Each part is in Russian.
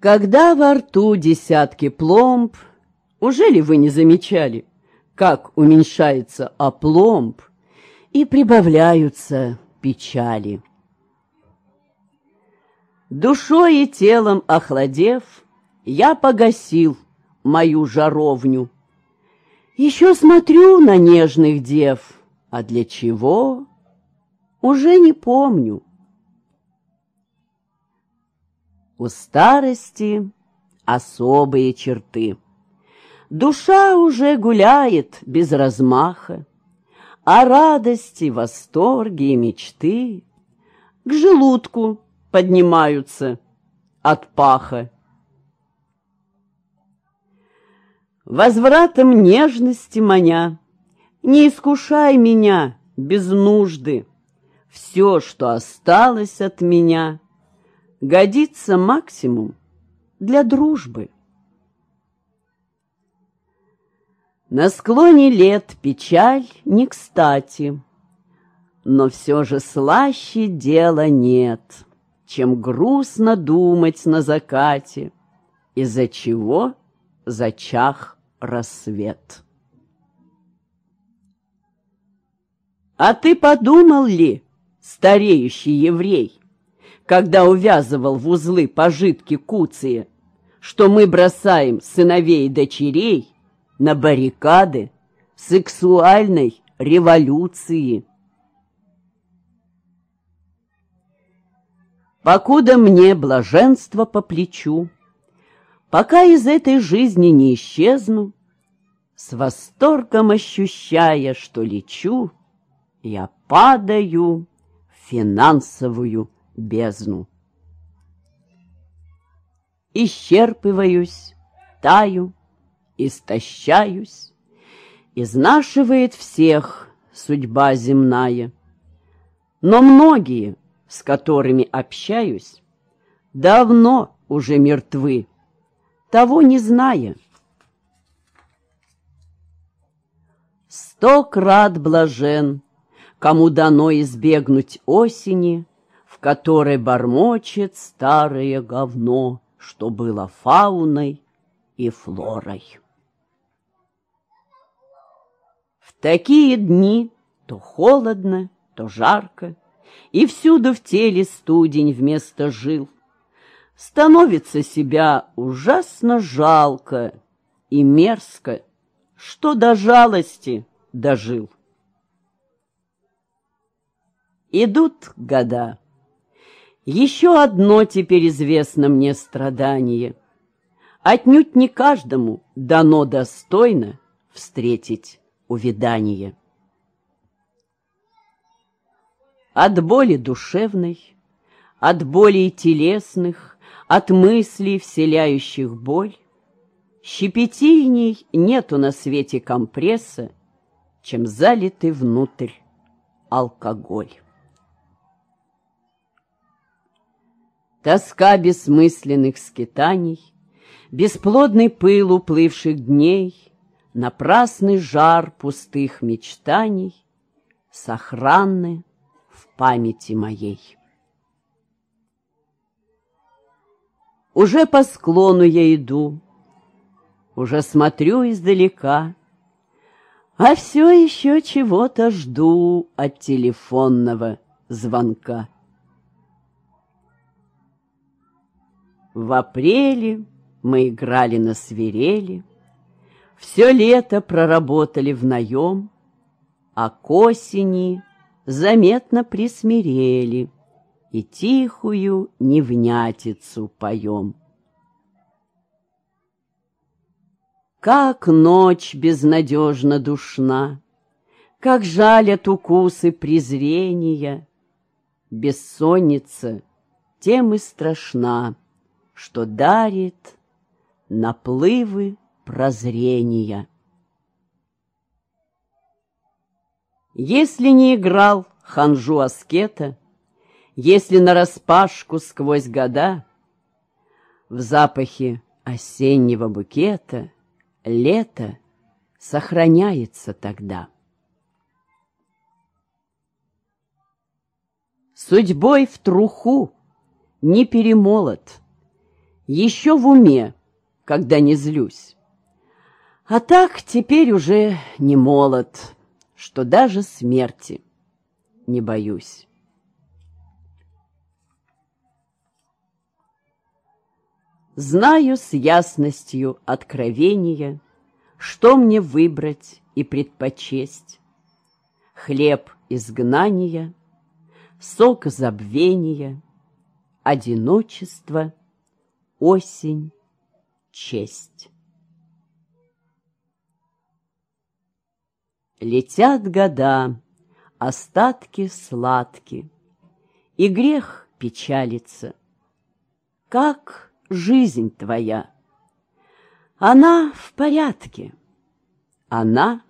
Когда во рту десятки пломб, Уже ли вы не замечали, Как уменьшается опломб И прибавляются печали? Душой и телом охладев, Я погасил мою жаровню. Еще смотрю на нежных дев, А для чего? Уже не помню. У старости особые черты. Душа уже гуляет без размаха, А радости, восторги и мечты К желудку поднимаются от паха. Возвратом нежности маня, Не искушай меня без нужды, Все, что осталось от меня — годится максимум для дружбы. На склоне лет печаль не кстати, Но все же слаще дела нет, Чем грустно думать на закате, Из-за чего зачах рассвет. А ты подумал ли, стареющий еврей, когда увязывал в узлы пожитки куции, что мы бросаем сыновей и дочерей на баррикады сексуальной революции. Покуда мне блаженство по плечу, Пока из этой жизни не исчезну, С восторгом ощущая, что лечу, Я падаю в финансовую бездну. Исчерпываюсь, таю, истощаюсь, Изнашивает всех судьба земная. Но многие, с которыми общаюсь, Давно уже мертвы, того не зная. Сто крат блажен, кому дано избегнуть осени, в которой бормочет старое говно, что было фауной и флорой. В такие дни то холодно, то жарко, и всюду в теле студень вместо жил. Становится себя ужасно жалко и мерзко, что до жалости дожил. Идут года. Еще одно теперь известно мне страдание. Отнюдь не каждому дано достойно встретить увядание. От боли душевной, от болей телесных, от мыслей, вселяющих боль, щепетильней нету на свете компресса, чем залитый внутрь алкоголь. Тоска бессмысленных скитаний, Бесплодный пыл уплывших дней, Напрасный жар пустых мечтаний Сохранны в памяти моей. Уже по склону я иду, Уже смотрю издалека, А все еще чего-то жду От телефонного звонка. В апреле мы играли на свирели, Все лето проработали в наем, А к осени заметно присмирели И тихую невнятицу поем. Как ночь безнадежно душна, Как жалят укусы презрения, Бессонница тем и страшна, что дарит наплывы прозрения. Если не играл ханжу аскета, Если нараспашку сквозь года В запахе осеннего букета Лето сохраняется тогда. Судьбой в труху не перемолот — еще в уме, когда не злюсь. А так теперь уже не молод, что даже смерти не боюсь. Знаю с ясностью откровения, Что мне выбрать и предпочесть. Хлеб изгнания, сок забвения, Одиночество, осень, честь. Летят года, остатки сладки, И грех печалится. Как жизнь твоя? Она в порядке, она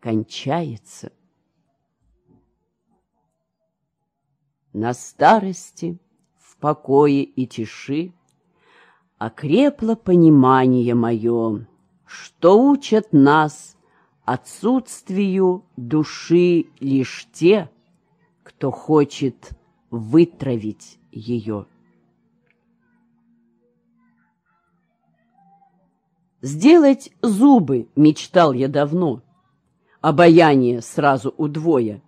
кончается. На старости, в покое и тиши Окрепло понимание мое, Что учат нас отсутствию души лишь те, кто хочет вытравить ее. Сделать зубы мечтал я давно, обаяние сразу удвоя.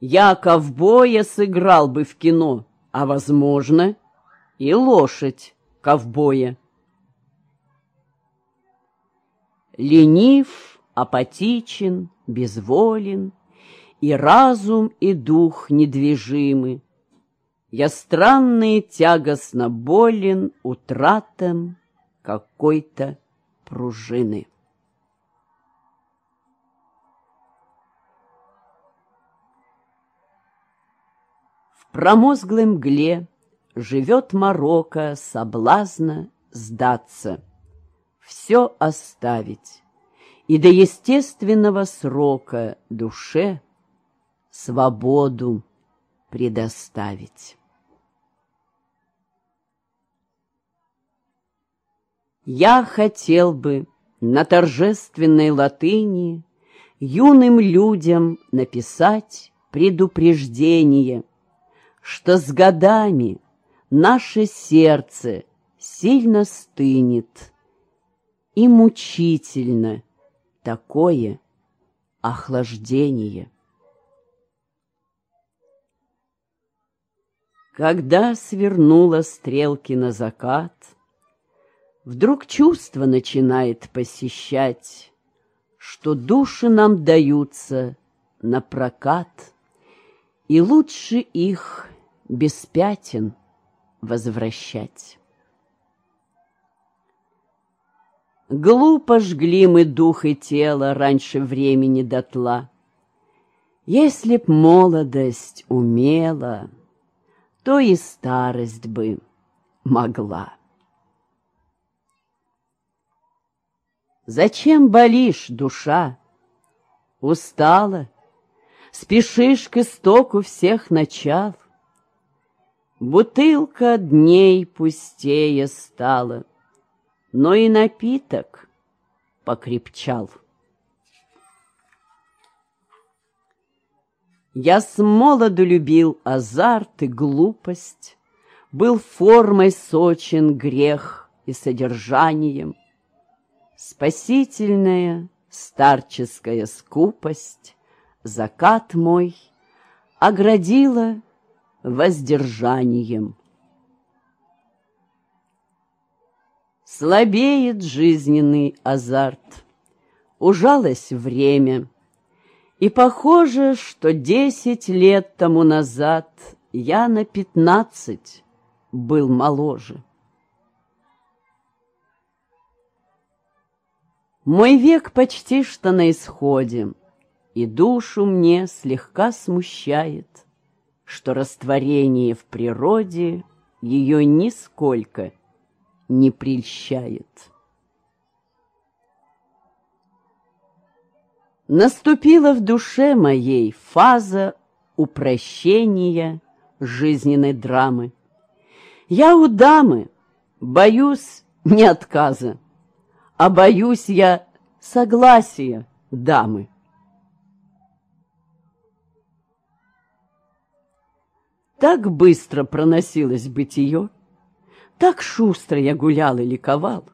Я ковбоя сыграл бы в кино, а, возможно, и лошадь ковбоя. Ленив, апатичен, безволен, И разум, и дух недвижимы. Я странно и тягостно болен Утратом какой-то пружины. В промозглой мгле Живет Марокко соблазна сдаться, Все оставить, и до естественного срока душе свободу предоставить. Я хотел бы на торжественной латыни юным людям написать предупреждение, что с годами наше сердце сильно стынет и мучительно такое охлаждение. Когда свернула стрелки на закат, Вдруг чувство начинает посещать, Что души нам даются на прокат, И лучше их без пятен возвращать. Глупо жгли мы дух и тело раньше времени дотла. Если б молодость умела, то и старость бы могла. Зачем болишь, душа? Устала, спешишь к истоку всех начал. Бутылка дней пустее стала — но и напиток покрепчал. Я с молоду любил азарт и глупость, Был формой сочен грех и содержанием. Спасительная старческая скупость Закат мой оградила воздержанием. Слабеет жизненный азарт, ужалось время, И похоже, что десять лет тому назад Я на пятнадцать был моложе. Мой век почти что на исходе, И душу мне слегка смущает, Что растворение в природе Ее нисколько не прельщает. Наступила в душе моей фаза упрощения жизненной драмы. Я у дамы боюсь не отказа, а боюсь я согласия дамы. Так быстро проносилось бытие, Так шустро я гулял и ликовал,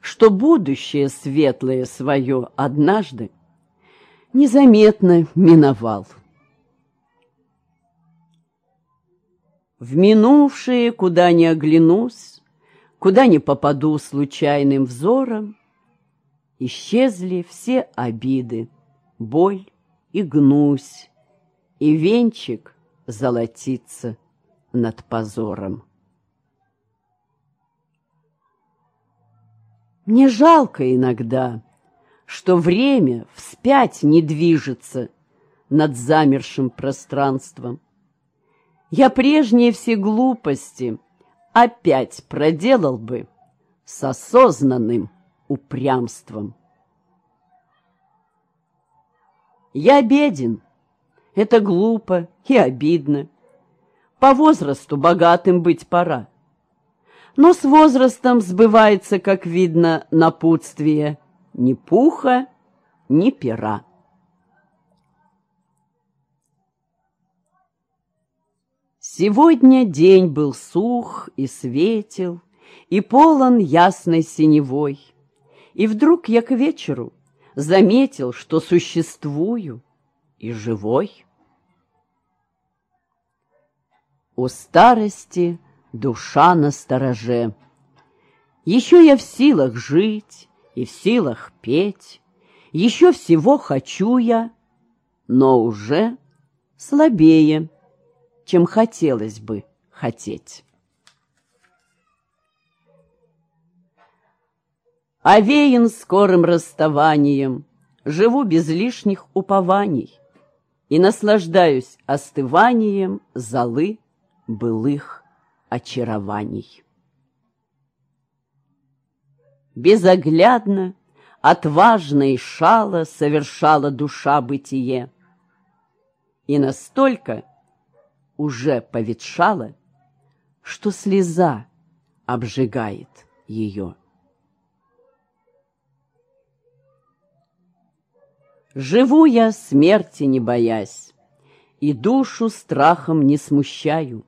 Что будущее светлое свое однажды Незаметно миновал. В минувшее, куда ни оглянусь, Куда ни попаду случайным взором, Исчезли все обиды, боль и гнусь, И венчик золотится над позором. Мне жалко иногда, что время вспять не движется над замершим пространством. Я прежние все глупости опять проделал бы с осознанным упрямством. Я беден, это глупо и обидно. По возрасту богатым быть пора. Но с возрастом сбывается, как видно, напутствие ни пуха, ни пера. Сегодня день был сух и светел, и полон ясной синевой. И вдруг я к вечеру заметил, что существую и живой. У старости душа на стороже. Еще я в силах жить и в силах петь, Еще всего хочу я, но уже слабее, чем хотелось бы хотеть. Овеян скорым расставанием, Живу без лишних упований И наслаждаюсь остыванием Золы былых очарований. Безоглядно, отважно и шало Совершала душа бытие, И настолько уже поветшала, Что слеза обжигает ее. Живу я, смерти не боясь, И душу страхом не смущаю.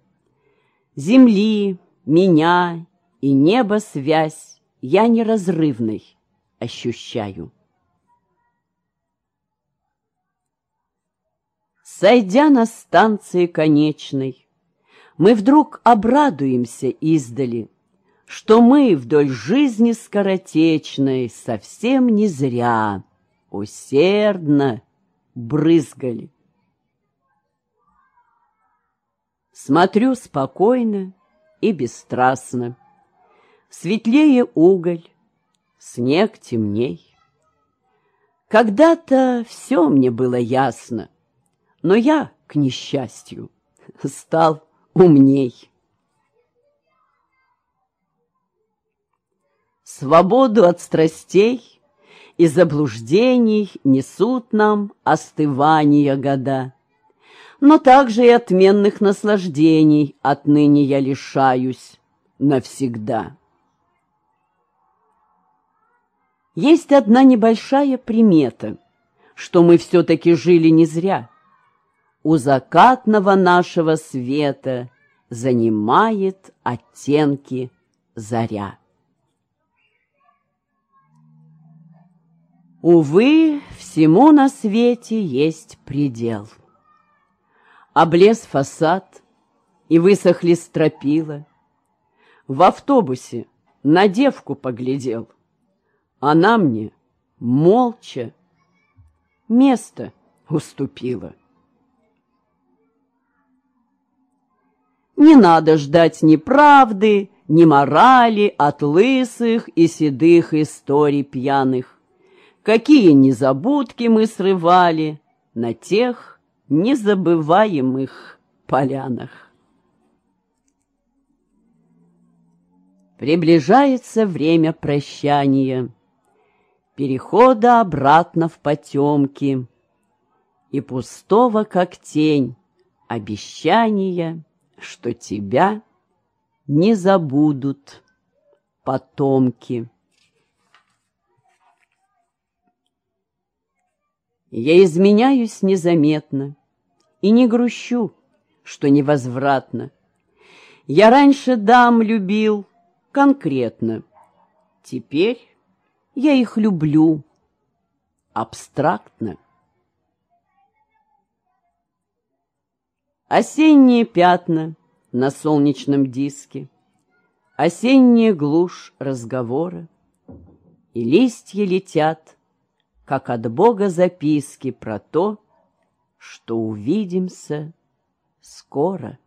Земли, меня и небо связь Я неразрывной ощущаю. Сойдя на станции конечной, Мы вдруг обрадуемся издали, Что мы вдоль жизни скоротечной Совсем не зря усердно брызгали. Смотрю спокойно и бесстрастно. Светлее уголь, снег темней. Когда-то все мне было ясно, но я, к несчастью, стал умней. Свободу от страстей и заблуждений несут нам остывания года. Но также и отменных наслаждений отныне я лишаюсь навсегда. Есть одна небольшая примета, что мы все-таки жили не зря. У закатного нашего света занимает оттенки заря. Увы, всему на свете есть предел. Облез фасад, и высохли стропила. В автобусе на девку поглядел. Она мне молча место уступила. Не надо ждать ни правды, ни морали от лысых и седых историй пьяных. Какие незабудки мы срывали на тех незабываемых полянах. Приближается время прощания, перехода обратно в потемки и пустого, как тень, обещания, что тебя не забудут потомки. Я изменяюсь незаметно и не грущу, что невозвратно. Я раньше дам любил конкретно. Теперь я их люблю абстрактно. Осенние пятна на солнечном диске, Осенняя глушь разговора, И листья летят, как от Бога записки Про то, что увидимся скоро.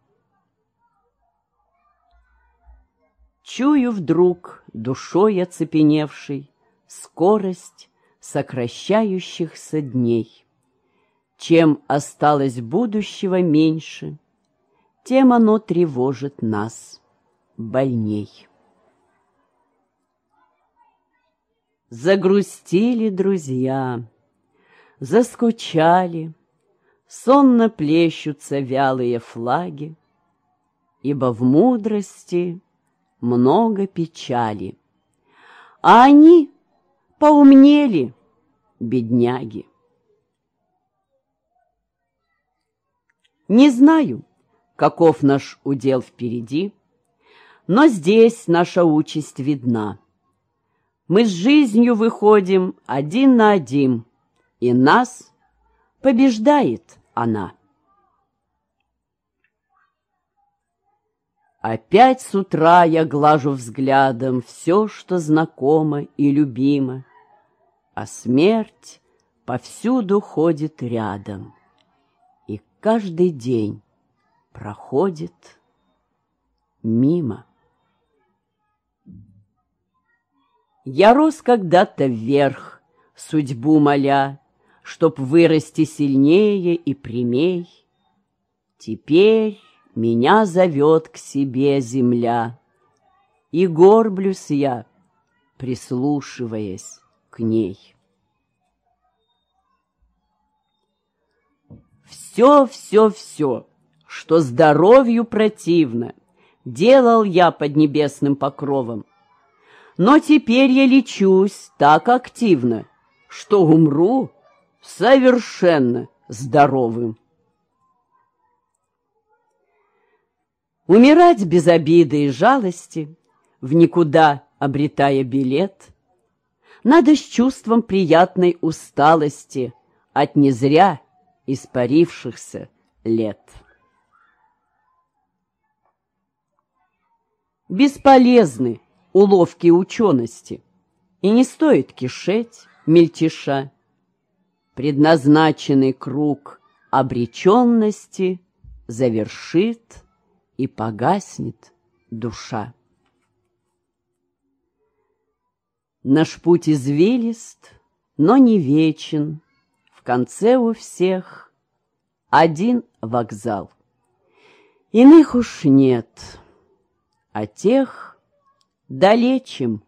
Чую вдруг, душой оцепеневшей, Скорость сокращающихся дней. Чем осталось будущего меньше, Тем оно тревожит нас больней. Загрустили друзья, заскучали, Сонно плещутся вялые флаги, Ибо в мудрости много печали, А они поумнели, бедняги. Не знаю, каков наш удел впереди, но здесь наша участь видна. Мы с жизнью выходим один на один, и нас побеждает она. Опять с утра я глажу взглядом все, что знакомо и любимо, а смерть повсюду ходит рядом, и каждый день проходит мимо. Я рос когда-то вверх, судьбу моля, Чтоб вырасти сильнее и прямей. Теперь меня зовет к себе земля, И горблюсь я, прислушиваясь к ней. Все, все, все, что здоровью противно, Делал я под небесным покровом. Но теперь я лечусь так активно, Что умру совершенно здоровым. Умирать без обиды и жалости, В никуда обретая билет, Надо с чувством приятной усталости От незря испарившихся лет. Бесполезны уловки учености, И не стоит кишеть, мельтеша, Предназначенный круг обреченности Завершит и погаснет душа. Наш путь извилист, но не вечен, В конце у всех один вокзал. Иных уж нет, а тех долечим,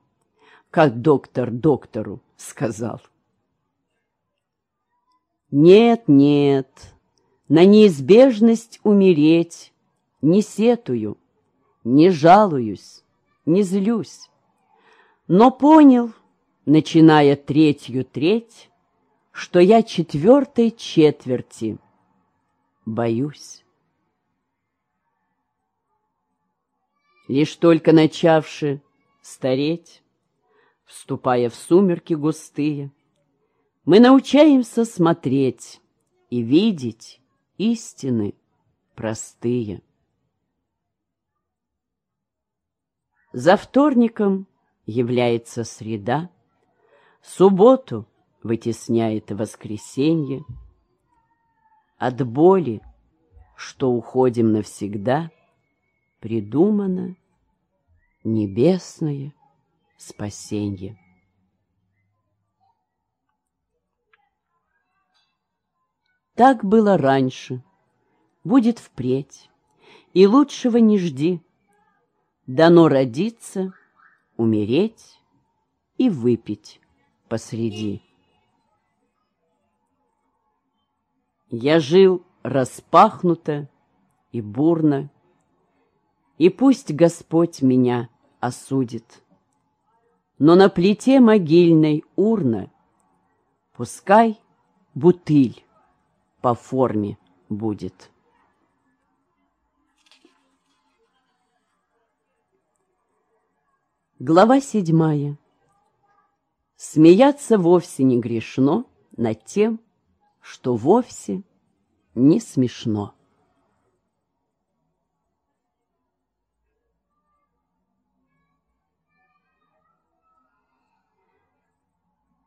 Как доктор доктору сказал. Нет, нет, на неизбежность умереть Не сетую, не жалуюсь, не злюсь. Но понял, начиная третью треть, Что я четвертой четверти боюсь. Лишь только начавши стареть, Вступая в сумерки густые, мы научаемся смотреть и видеть истины простые. За вторником является среда, Субботу вытесняет воскресенье. От боли, что уходим навсегда, Придумано небесное спасенье. Так было раньше, будет впредь, и лучшего не жди. Дано родиться, умереть и выпить посреди. Я жил распахнуто и бурно, и пусть Господь меня осудит. Но на плите могильной урна Пускай бутыль по форме будет. Глава седьмая. Смеяться вовсе не грешно над тем, что вовсе не смешно.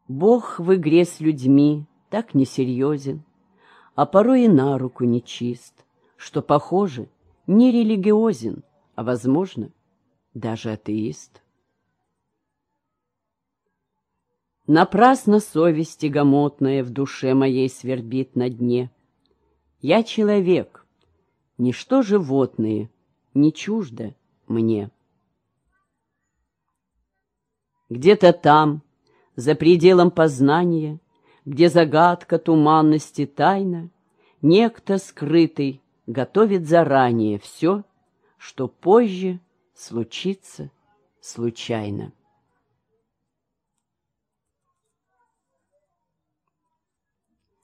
Бог в игре с людьми так несерьезен, а порой и на руку нечист, что, похоже, не религиозен, а, возможно, даже атеист. Напрасно совесть тягомотная в душе моей свербит на дне. Я человек, ничто животные, не чуждо мне. Где-то там, за пределом познания, Где загадка туманности тайна, Некто скрытый готовит заранее Все, что позже случится случайно.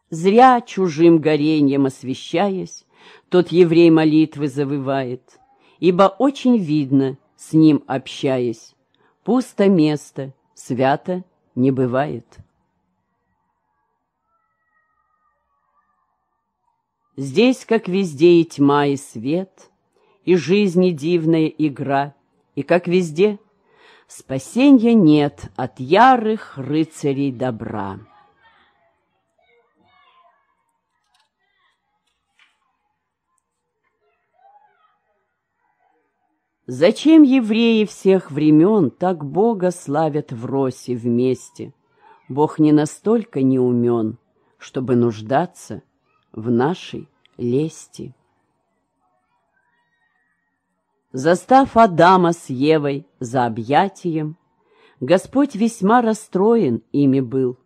Зря чужим гореньем освещаясь, Тот еврей молитвы завывает, Ибо очень видно, с ним общаясь, Пусто место, свято не бывает. Здесь, как везде, и тьма, и свет, и жизни дивная игра, и, как везде, спасенья нет от ярых рыцарей добра. Зачем евреи всех времен так Бога славят в росе вместе? Бог не настолько не умен, чтобы нуждаться в нашей лести. Застав Адама с Евой за объятием, Господь весьма расстроен ими был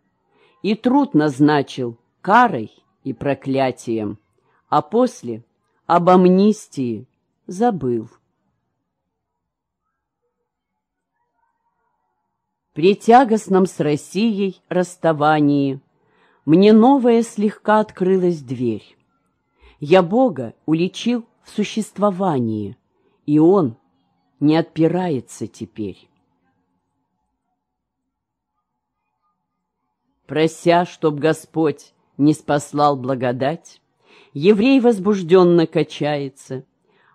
и труд назначил карой и проклятием, а после об амнистии забыл. При тягостном с Россией расставании Мне новая слегка открылась дверь. Я Бога уличил в существовании, И Он не отпирается теперь. Прося, чтоб Господь не спаслал благодать, Еврей возбужденно качается,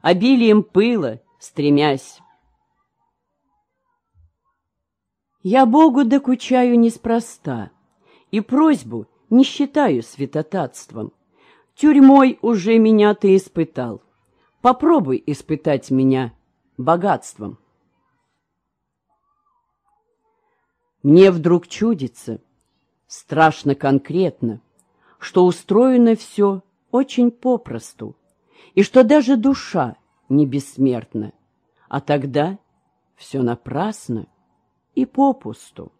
Обилием пыла, стремясь Я Богу докучаю неспроста, И просьбу не считаю святотатством. Тюрьмой уже меня ты испытал. Попробуй испытать меня богатством. Мне вдруг чудится, страшно конкретно, Что устроено все очень попросту, И что даже душа не бессмертна, А тогда все напрасно и попусту.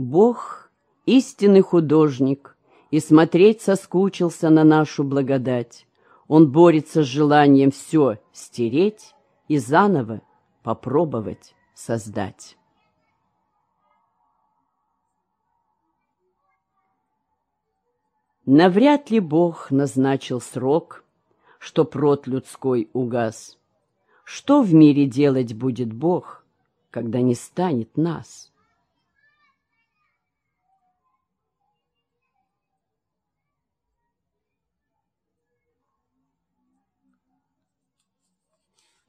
Бог — истинный художник, и смотреть соскучился на нашу благодать. Он борется с желанием все стереть и заново попробовать создать. Навряд ли Бог назначил срок, Чтоб род людской угас. Что в мире делать будет Бог, Когда не станет нас?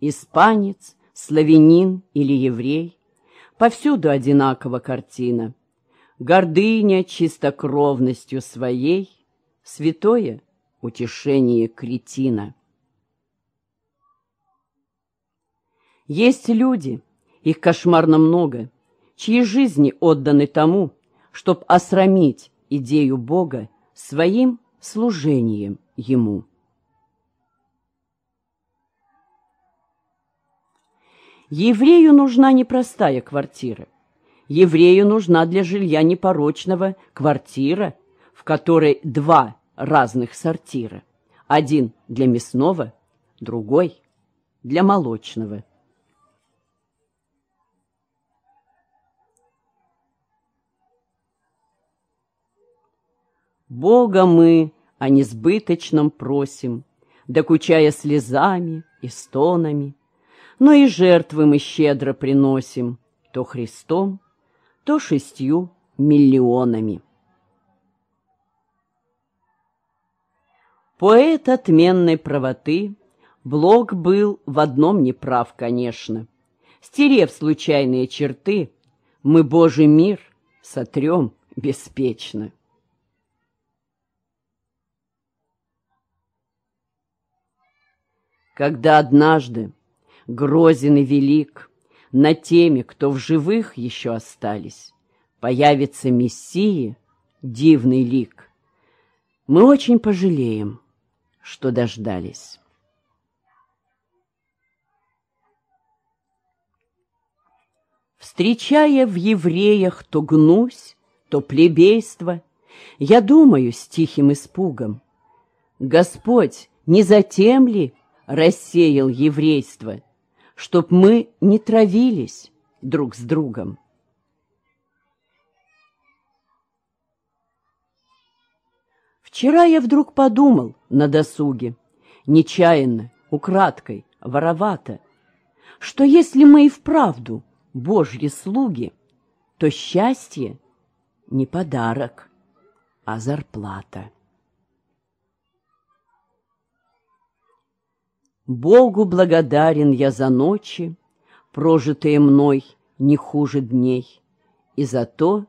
Испанец, славянин или еврей, Повсюду одинакова картина. Гордыня чистокровностью своей — святое утешение кретина. Есть люди, их кошмарно много, чьи жизни отданы тому, чтоб осрамить идею Бога своим служением Ему. Еврею нужна непростая квартира. Еврею нужна для жилья непорочного квартира, в которой два разных сортира. Один для мясного, другой для молочного. Бога мы о несбыточном просим, докучая слезами и стонами, но и жертвы мы щедро приносим, то Христом, то шестью миллионами. Поэт отменной правоты, Блок был в одном неправ, конечно. Стерев случайные черты, мы Божий мир сотрем беспечно. Когда однажды грозен и велик. Над теми, кто в живых еще остались, появится Мессии, дивный лик, мы очень пожалеем, что дождались. Встречая в евреях то гнусь, то плебейство, Я думаю с тихим испугом, Господь не затем ли рассеял еврейство, Чтоб мы не травились друг с другом? Вчера я вдруг подумал на досуге, нечаянно, украдкой, воровато, что если мы и вправду Божьи слуги, то счастье не подарок, а зарплата. Богу благодарен я за ночи, прожитые мной не хуже дней, и за то,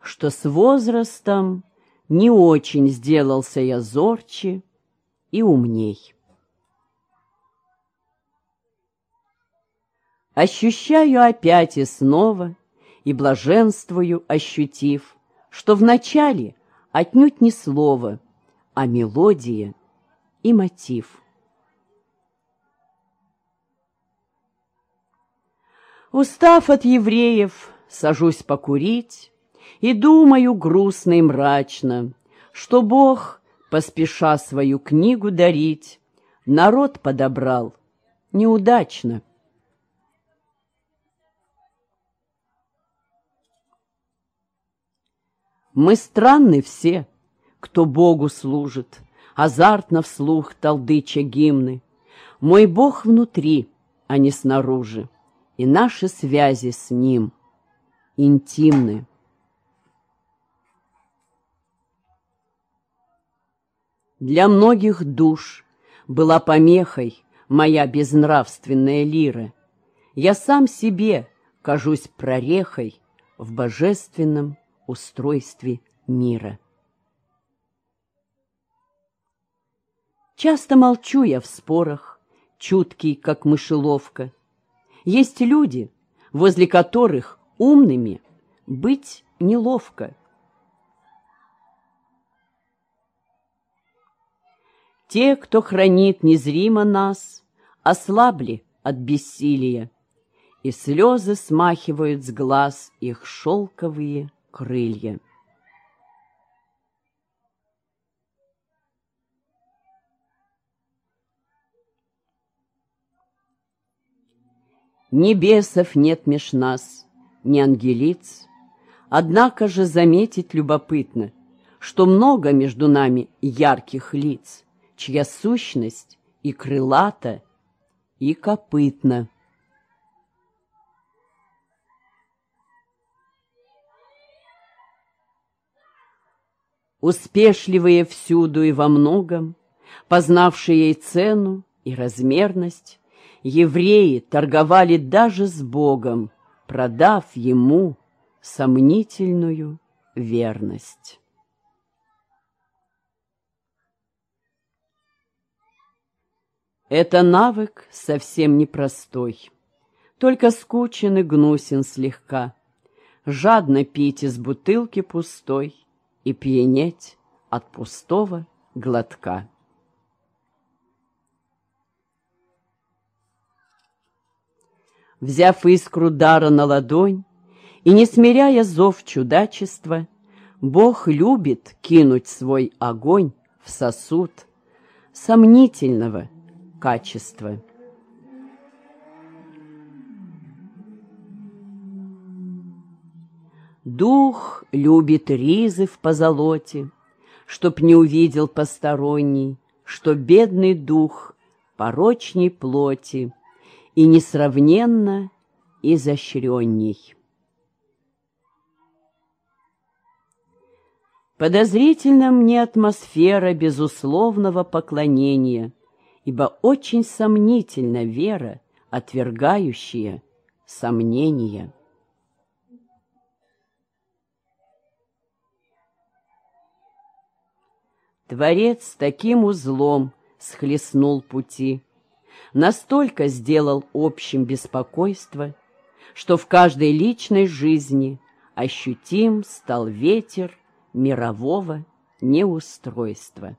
что с возрастом не очень сделался я зорче и умней. Ощущаю опять и снова, и блаженствую, ощутив, что вначале отнюдь не слово, а мелодия и мотив. Устав от евреев, сажусь покурить, и думаю грустно и мрачно, Что Бог, поспеша свою книгу дарить, Народ подобрал неудачно. Мы странны все, кто Богу служит, Азартно вслух толдыча гимны. Мой Бог внутри, а не снаружи, И наши связи с Ним интимны. Для многих душ была помехой моя безнравственная лира. Я сам себе кажусь прорехой в божественном устройстве мира. Часто молчу я в спорах, чуткий, как мышеловка. Есть люди, возле которых умными быть неловко. Те, кто хранит незримо нас, ослабли от бессилия, и слезы смахивают с глаз их шелковые крылья. Небесов нет меж нас, ни ангелиц, Однако же заметить любопытно, Что много между нами ярких лиц, Чья сущность и крылата, и копытна. успешливые всюду и во многом, познавшие и цену, и размерность, евреи торговали даже с Богом, продав ему сомнительную верность. Это навык совсем непростой, только скучен и гнусен слегка. Жадно пить из бутылки пустой — и пьянеть от пустого глотка. Взяв искру дара на ладонь и не смиряя зов чудачества, Бог любит кинуть свой огонь в сосуд сомнительного качества. Дух любит ризы в позолоте, чтоб не увидел посторонний, что бедный дух порочней плоти и несравненно изощренней. Подозрительна мне атмосфера безусловного поклонения, ибо очень сомнительна вера, отвергающая сомнения. Творец таким узлом схлестнул пути, настолько сделал общим беспокойство, что в каждой личной жизни ощутим стал ветер мирового неустройства.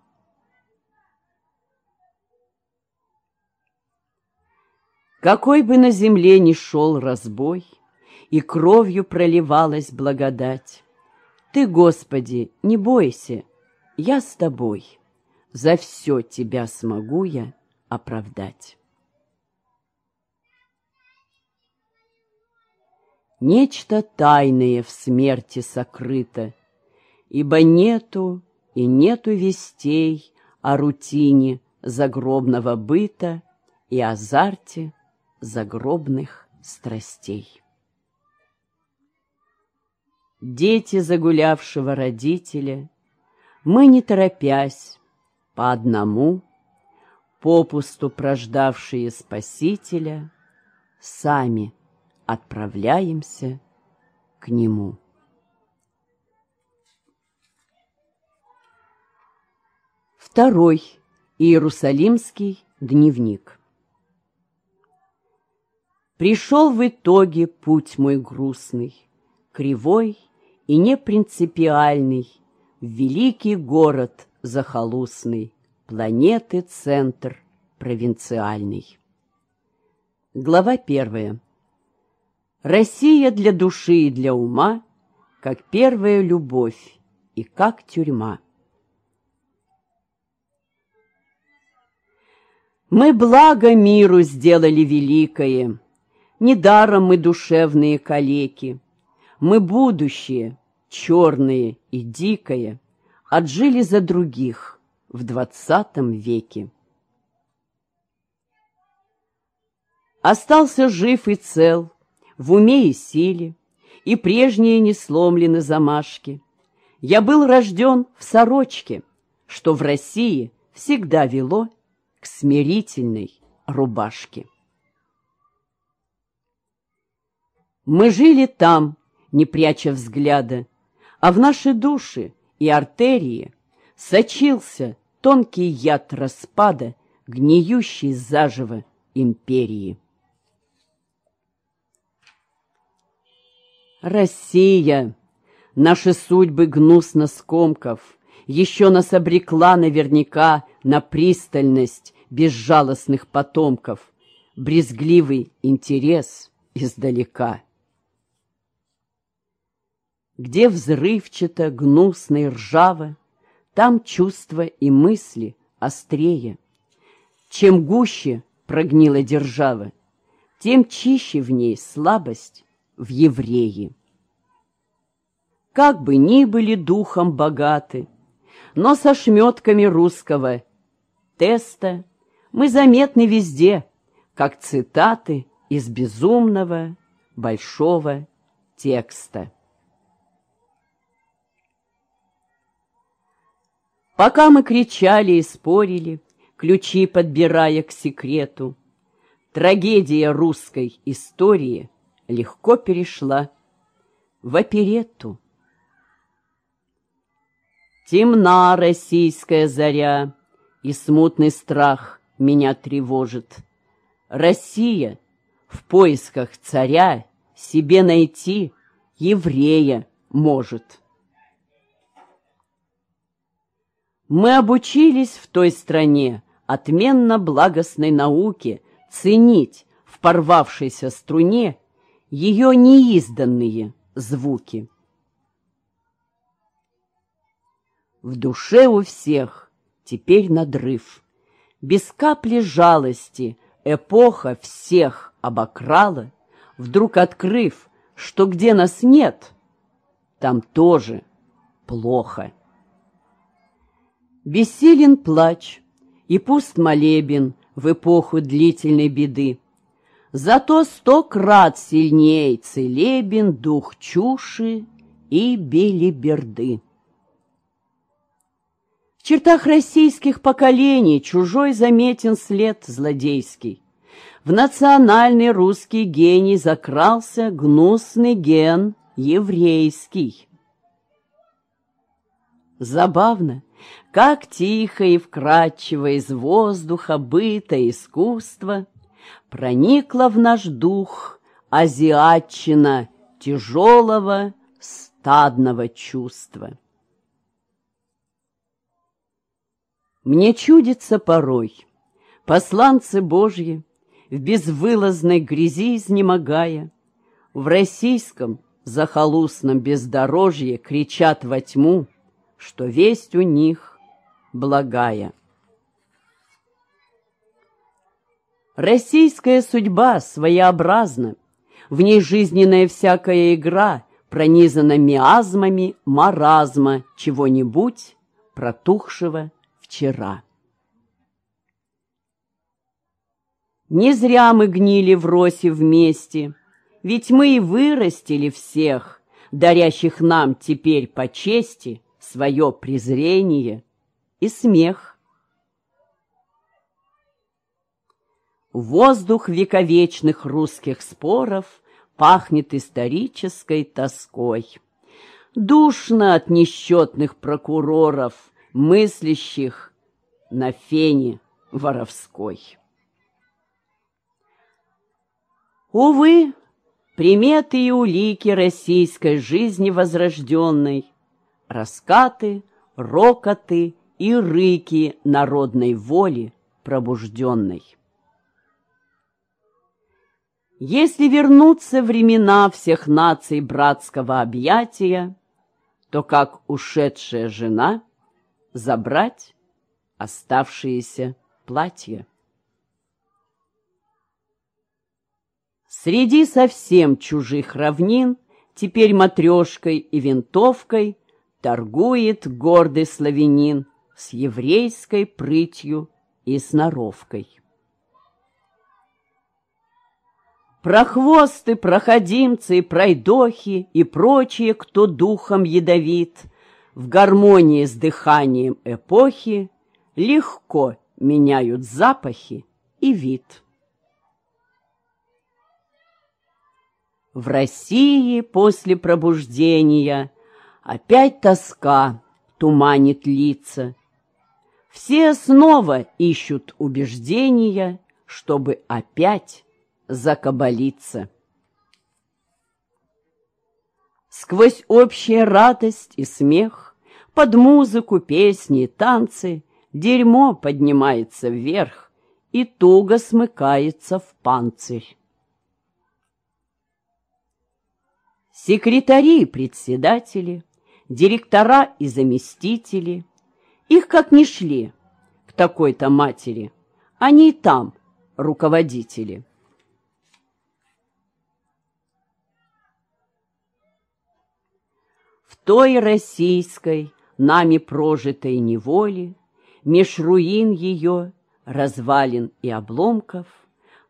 Какой бы на земле ни шел разбой, И кровью проливалась благодать, Ты, Господи, не бойся, я с тобой, За все тебя смогу я оправдать. Нечто тайное в смерти сокрыто, Ибо нету и нету вестей О рутине загробного быта И азарте загробных страстей. Дети загулявшего родителя, Мы, не торопясь, по одному, Попусту прождавшие Спасителя, Сами отправляемся к Нему. Второй Иерусалимский дневник Пришел в итоге путь мой грустный, Кривой и непринципиальный, В великий город захолустный, Планеты центр провинциальный. Глава первая. Россия для души и для ума, Как первая любовь и как тюрьма. Мы благо миру сделали великое, Недаром мы душевные калеки. Мы будущее, черные и дикое, Отжили за других в двадцатом веке. Остался жив и цел, в уме и силе, И прежние не сломлены замашки. Я был рожден в сорочке, Что в России всегда вело К смирительной рубашке. Мы жили там, не пряча взгляда, А в наши души и артерии Сочился тонкий яд распада, Гниющий заживо империи. Россия, наши судьбы гнусно скомков, Еще нас обрекла наверняка На пристальность безжалостных потомков, Брезгливый интерес издалека. Где взрывчато, гнусно и ржаво, там чувства и мысли острее. Чем гуще прогнила держава, тем чище в ней слабость в евреи. Как бы ни были духом богаты, но со шметками русского теста мы заметны везде, как цитаты из безумного большого текста. Пока мы кричали и спорили, ключи подбирая к секрету, трагедия русской истории легко перешла в оперетту. Темна российская заря, и смутный страх меня тревожит. Россия в поисках царя себе найти еврея может. Мы обучились в той стране отменно благостной науке ценить в порвавшейся струне ее неизданные звуки. В душе у всех теперь надрыв. Без капли жалости эпоха всех обокрала, Вдруг открыв, что где нас нет, там тоже плохо. Бессилен плач и пуст молебен в эпоху длительной беды. Зато сто крат сильней целебен дух чуши и белиберды. В чертах российских поколений чужой заметен след злодейский. В национальный русский гений закрался гнусный ген еврейский. Забавно, как тихо и вкрадчиво из воздуха быта искусство проникла в наш дух азиатчина тяжелого стадного чувства. Мне чудится порой, посланцы Божьи, в безвылазной грязи изнемогая, в российском захолустном бездорожье кричат во тьму, что весть у них благая. Российская судьба своеобразна, в ней жизненная всякая игра пронизана миазмами маразма чего-нибудь протухшего вчера. Не зря мы гнили в росе вместе, ведь мы и вырастили всех, дарящих нам теперь по чести свое презрение и смех. Воздух вековечных русских споров пахнет исторической тоской. Душно от несчетных прокуроров, мыслящих на фене воровской. Увы, приметы и улики российской жизни возрожденной, раскаты, рокоты и рыки народной воли пробужденной. Если вернуться времена всех наций братского объятия, то, как ушедшая жена, забрать оставшиеся платья. Среди совсем чужих равнин теперь матрешкой и винтовкой торгует гордый славянин с еврейской прытью и сноровкой. Прохвосты, проходимцы, пройдохи и прочие, кто духом ядовит, в гармонии с дыханием эпохи легко меняют запахи и вид. В России после пробуждения опять тоска туманит лица. Все снова ищут убеждения, чтобы опять закабалиться. Сквозь общая радость и смех, под музыку, песни и танцы, дерьмо поднимается вверх и туго смыкается в панцирь. секретари и председатели, директора и заместители. Их как ни шли к такой-то матери, они и там руководители. Той российской, нами прожитой неволе, Меж руин ее, развалин и обломков,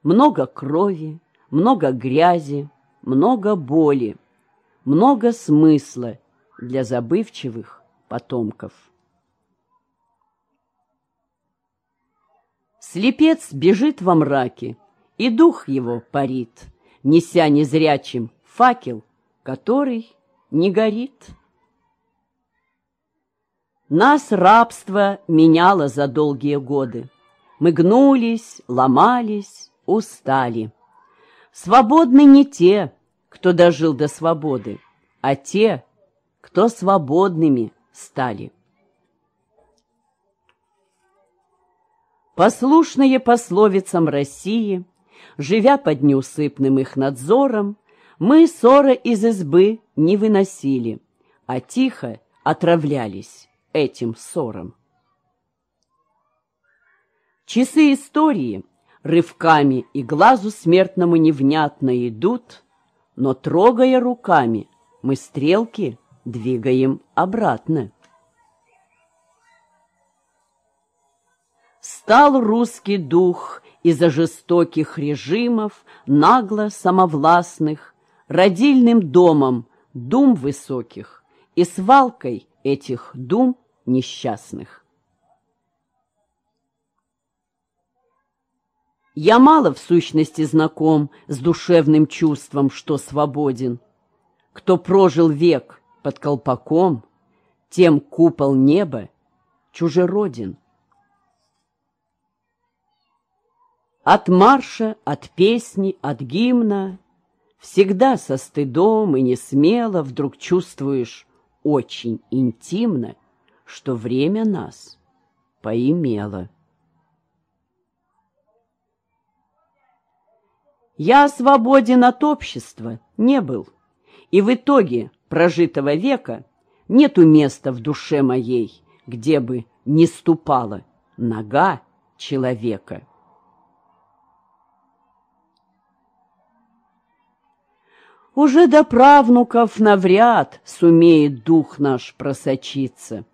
Много крови, много грязи, много боли — много смысла для забывчивых потомков. Слепец бежит во мраке, и дух его парит, неся незрячим факел, который не горит. Нас рабство меняло за долгие годы. Мы гнулись, ломались, устали. Свободны не те, кто дожил до свободы, а те, кто свободными стали. Послушные пословицам России, живя под неусыпным их надзором, мы ссора из избы не выносили, а тихо отравлялись этим ссором. Часы истории рывками и глазу смертному невнятно идут но, трогая руками, мы стрелки двигаем обратно. Устал русский дух из-за жестоких режимов, нагло самовластных, родильным домом дум высоких и свалкой этих дум несчастных. Я мало в сущности знаком с душевным чувством, что свободен. Кто прожил век под колпаком, тем купол неба чужероден. От марша, от песни, от гимна Всегда со стыдом и не смело Вдруг чувствуешь очень интимно, Что время нас поимело. Я свободен от общества не был, И в итоге прожитого века Нету места в душе моей, Где бы не ступала нога человека. Уже до правнуков навряд сумеет дух наш просочиться,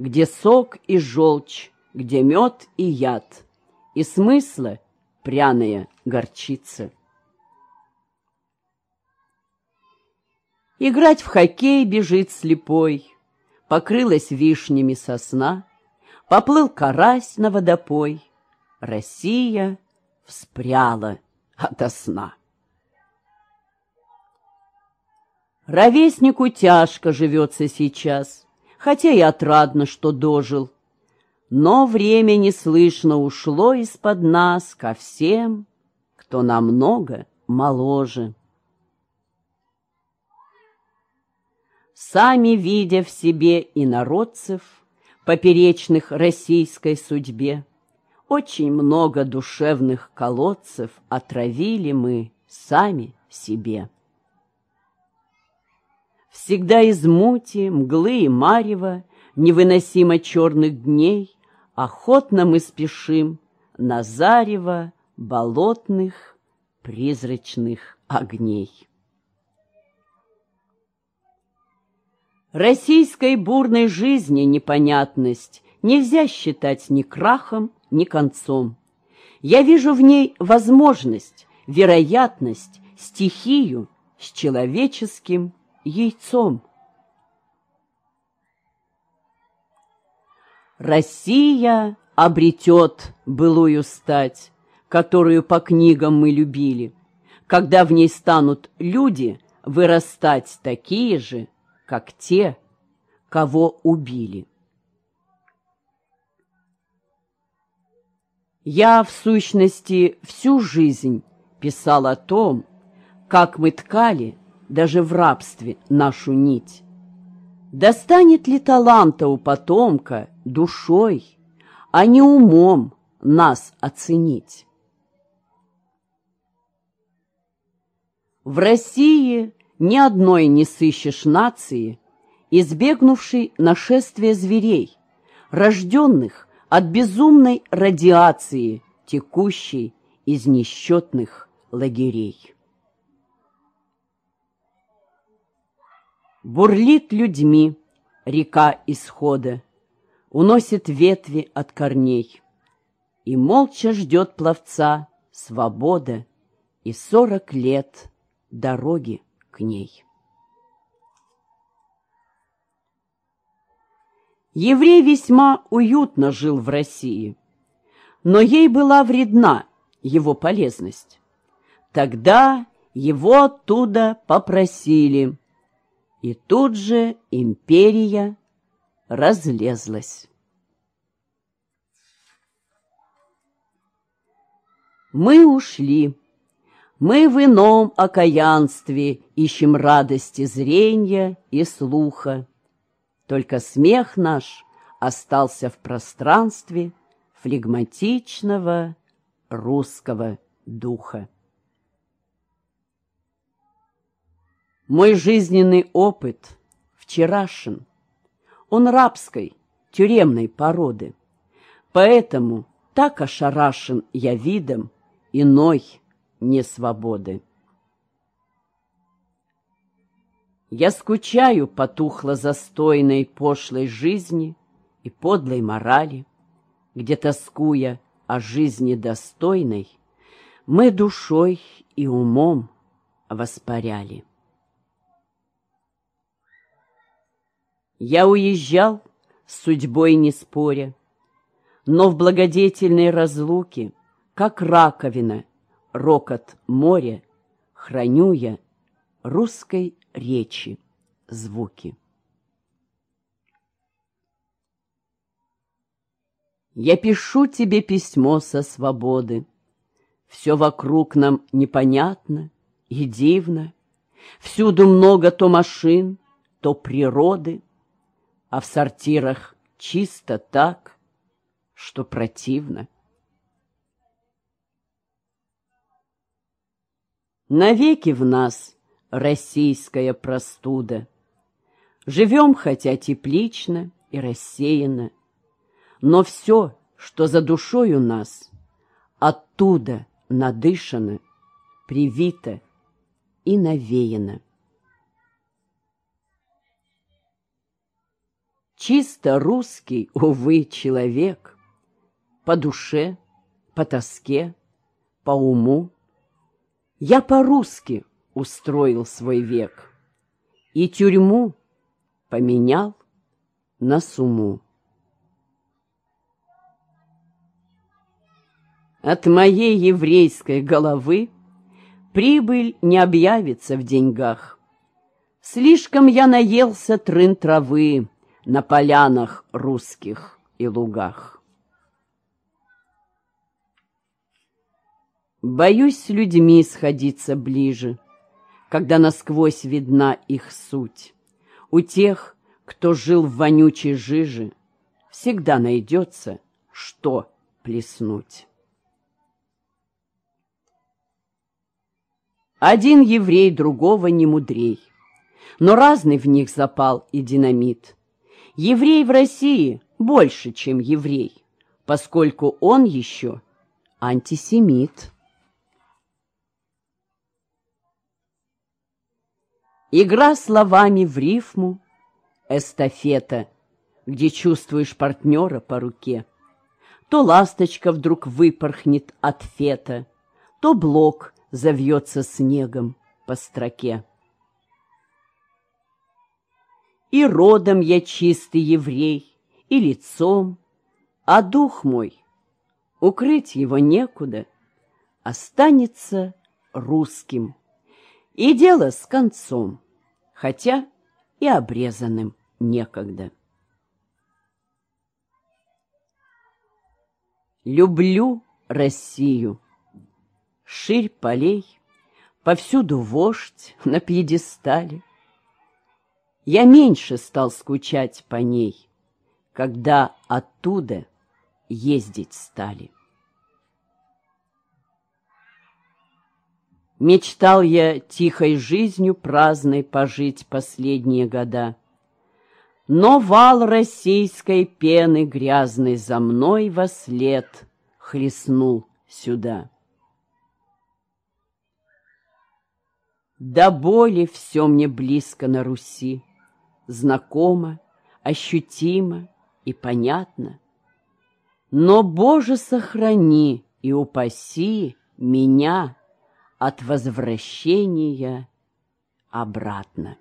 Где сок и желчь, где мед и яд, И смысла пряная горчица. Играть в хоккей бежит слепой, Покрылась вишнями сосна, Поплыл карась на водопой, Россия вспряла ото сна. Ровеснику тяжко живется сейчас, хотя и отрадно, что дожил. Но время неслышно ушло из-под нас ко всем, кто намного моложе. Сами видя в себе инородцев, поперечных российской судьбе, очень много душевных колодцев отравили мы сами себе. Всегда из мути, мглы и марева, Невыносимо черных дней, Охотно мы спешим на зарево Болотных призрачных огней. Российской бурной жизни непонятность Нельзя считать ни крахом, ни концом. Я вижу в ней возможность, вероятность, стихию с человеческим яйцом. Россия обретет былую стать, которую по книгам мы любили, когда в ней станут люди вырастать такие же, как те, кого убили. Я, в сущности, всю жизнь писал о том, как мы ткали даже в рабстве нашу нить. Достанет ли таланта у потомка душой, а не умом нас оценить? В России ни одной не сыщешь нации, избегнувшей нашествия зверей, рожденных от безумной радиации, текущей из несчетных лагерей. Бурлит людьми река исхода, Уносит ветви от корней. И молча ждет пловца свобода И сорок лет дороги к ней. Еврей весьма уютно жил в России, но ей была вредна его полезность. Тогда его оттуда попросили – и тут же империя разлезлась. Мы ушли. Мы в ином окаянстве ищем радости зрения и слуха. Только смех наш остался в пространстве флегматичного русского духа. Мой жизненный опыт вчерашен. Он рабской, тюремной породы. Поэтому так ошарашен я видом иной несвободы. Я скучаю по тухло-застойной пошлой жизни и подлой морали, где, тоскуя о жизни достойной мы душой и умом воспаряли. Я уезжал, с судьбой не споря, но в благодетельной разлуке, как раковина, рокот моря, храню я русской речи звуки. Я пишу тебе письмо со свободы. Все вокруг нам непонятно и дивно. Всюду много то машин, то природы, А в сортирах чисто так, что противно. Навеки в нас российская простуда. Живем, хотя теплично и рассеяно, но все, что за душой у нас, оттуда надышано, привито и навеяно. Чисто русский, увы, человек, по душе, по тоске, по уму. Я по-русски устроил свой век и тюрьму поменял на суму. От моей еврейской головы Прибыль не объявится в деньгах. Слишком я наелся трын травы На полянах русских и лугах. Боюсь с людьми сходиться ближе, Когда насквозь видна их суть. У тех, кто жил в вонючей жиже, Всегда найдется, что плеснуть. Один еврей другого не мудрей, но разный в них запал и динамит. Еврей в России больше, чем еврей, поскольку он еще антисемит. Игра словами в рифму, эстафета, где чувствуешь партнера по руке. То ласточка вдруг выпорхнет от фета, то блок завьется снегом по строке. И родом я чистый еврей, и лицом, а дух мой, укрыть его некуда, останется русским. И дело с концом, хотя и обрезанным некогда. Люблю Россию ширь полей, Повсюду вождь на пьедестале. Я меньше стал скучать по ней, Когда оттуда ездить стали. Мечтал я тихой жизнью праздной пожить последние года. Но вал российской пены грязной за мной во след хлестнул сюда. До боли все мне близко на Руси, Знакомо, ощутимо и понятно. Но, Боже, сохрани и упаси меня От возвращения обратно.